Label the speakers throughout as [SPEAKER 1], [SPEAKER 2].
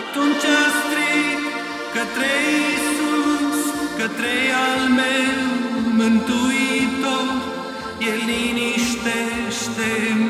[SPEAKER 1] Atunci strig către Iisus, către al meu Mântuitor, El liniștește-mi.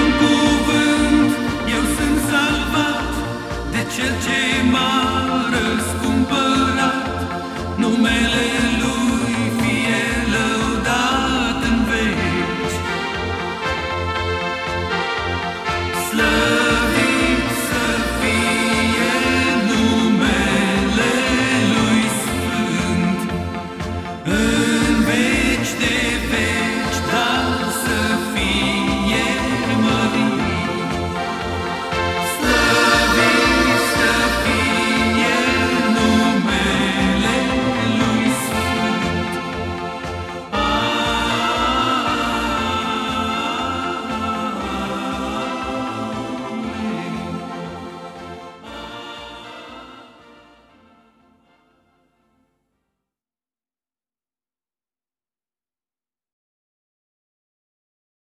[SPEAKER 1] în cuvânt, eu sunt salvat de cel ce m-a răscumpărat.